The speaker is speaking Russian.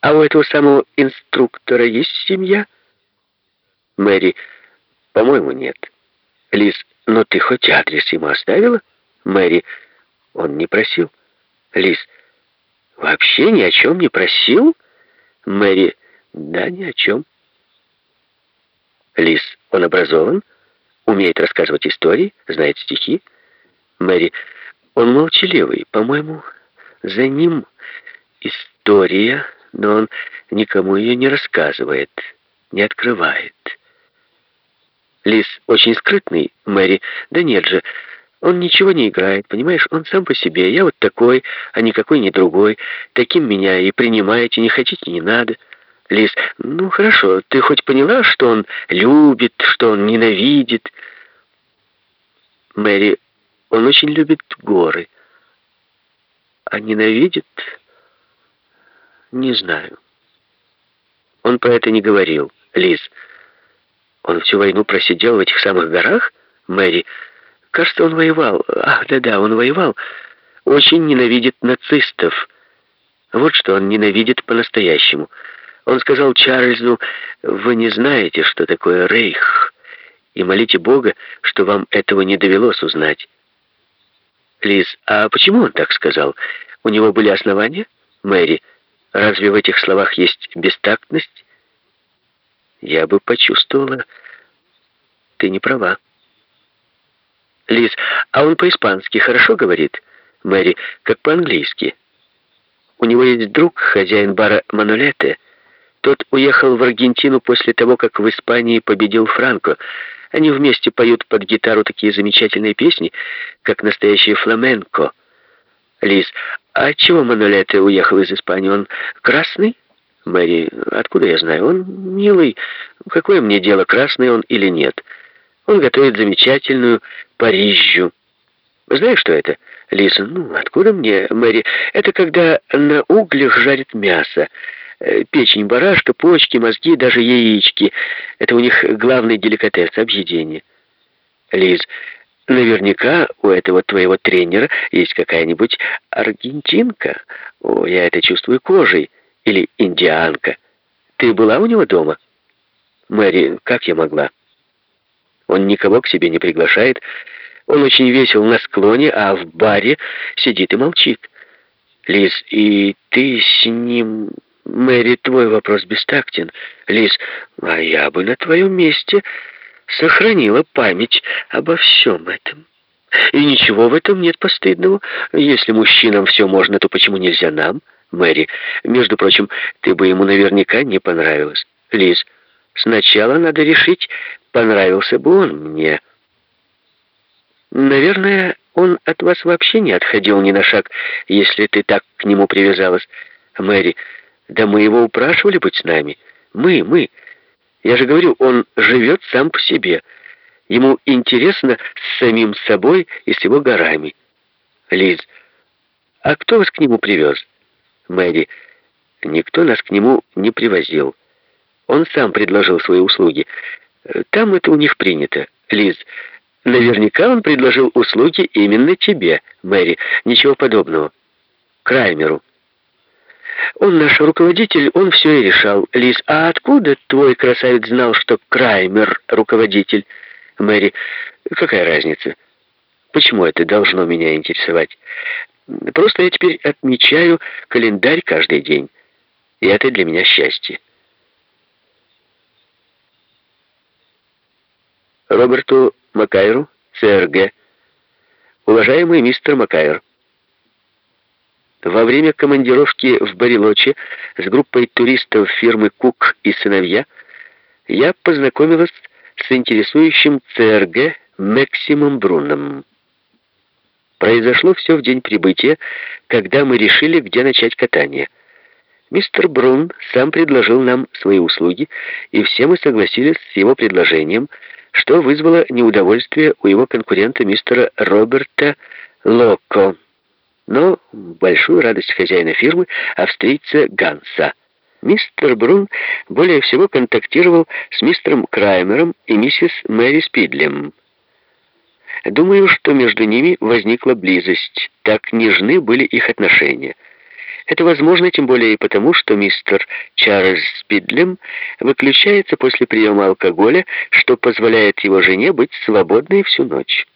А у этого самого инструктора есть семья? Мэри, по-моему, нет. Лиз, но ты хоть адрес ему оставила? Мэри, он не просил. Лиз, вообще ни о чем не просил? Мэри, да, ни о чем. Лиз, он образован, умеет рассказывать истории, знает стихи. Мэри, он молчаливый, по-моему, за ним история, но он никому ее не рассказывает, не открывает. Лис очень скрытный, Мэри. Да нет же, он ничего не играет, понимаешь? Он сам по себе. Я вот такой, а никакой не другой. Таким меня и принимаете, не хотите, не надо. Лис, ну хорошо, ты хоть поняла, что он любит, что он ненавидит? Мэри, он очень любит горы. А ненавидит? Не знаю. Он про это не говорил, Лиз. Он всю войну просидел в этих самых горах? Мэри, кажется, он воевал. Ах, да-да, он воевал. Очень ненавидит нацистов. Вот что он ненавидит по-настоящему. Он сказал Чарльзу, «Вы не знаете, что такое рейх, и молите Бога, что вам этого не довелось узнать». Лиз, а почему он так сказал? У него были основания? Мэри, разве в этих словах есть бестактность? Я бы почувствовала... Ты не права. Лиз, а он по-испански хорошо говорит? Мэри, как по-английски. У него есть друг, хозяин бара Манолете, тот уехал в Аргентину после того, как в Испании победил Франко. Они вместе поют под гитару такие замечательные песни, как настоящий фламенко. Лиз, а чего Манолете уехал из Испании? Он красный? Мэри, откуда я знаю? Он милый. Какое мне дело, красный он или нет? Он готовит замечательную Парижжу. Знаешь, что это? Лиза, ну, откуда мне, Мэри? Это когда на углях жарят мясо. Э, печень барашка, почки, мозги, даже яички. Это у них главный деликатес, объедение. Лиз, наверняка у этого твоего тренера есть какая-нибудь аргентинка. О, я это чувствую кожей. Или индианка. Ты была у него дома? Мэри, как я могла? Он никого к себе не приглашает. Он очень весел на склоне, а в баре сидит и молчит. Лиз, и ты с ним Мэри, твой вопрос бестактен. Лиз, а я бы на твоем месте сохранила память обо всем этом. И ничего в этом нет постыдного. Если мужчинам все можно, то почему нельзя нам? Мэри, между прочим, ты бы ему наверняка не понравилась. Лиз, сначала надо решить, понравился бы он мне. Наверное, он от вас вообще не отходил ни на шаг, если ты так к нему привязалась. Мэри, да мы его упрашивали быть с нами. Мы, мы. Я же говорю, он живет сам по себе. Ему интересно с самим собой и с его горами. Лиз, а кто вас к нему привез? Мэри, никто нас к нему не привозил. Он сам предложил свои услуги. Там это у них принято. Лиз, наверняка он предложил услуги именно тебе, Мэри. Ничего подобного. Краймеру. Он наш руководитель, он все и решал. Лиз, а откуда твой красавец знал, что Краймер руководитель? Мэри, какая разница? Почему это должно меня интересовать? Просто я теперь отмечаю календарь каждый день. И это для меня счастье. Роберту Макайру, ЦРГ. Уважаемый мистер Макайр, во время командировки в Барилоче с группой туристов фирмы «Кук и сыновья» я познакомилась с интересующим ЦРГ Максимом Бруном. Произошло все в день прибытия, когда мы решили, где начать катание. Мистер Брун сам предложил нам свои услуги, и все мы согласились с его предложением, что вызвало неудовольствие у его конкурента мистера Роберта Локо большую радость хозяина фирмы, австрийца Ганса. Мистер Брун более всего контактировал с мистером Краймером и миссис Мэри Спидлем. Думаю, что между ними возникла близость, так нежны были их отношения. Это возможно тем более и потому, что мистер Чарльз Спидлем выключается после приема алкоголя, что позволяет его жене быть свободной всю ночь.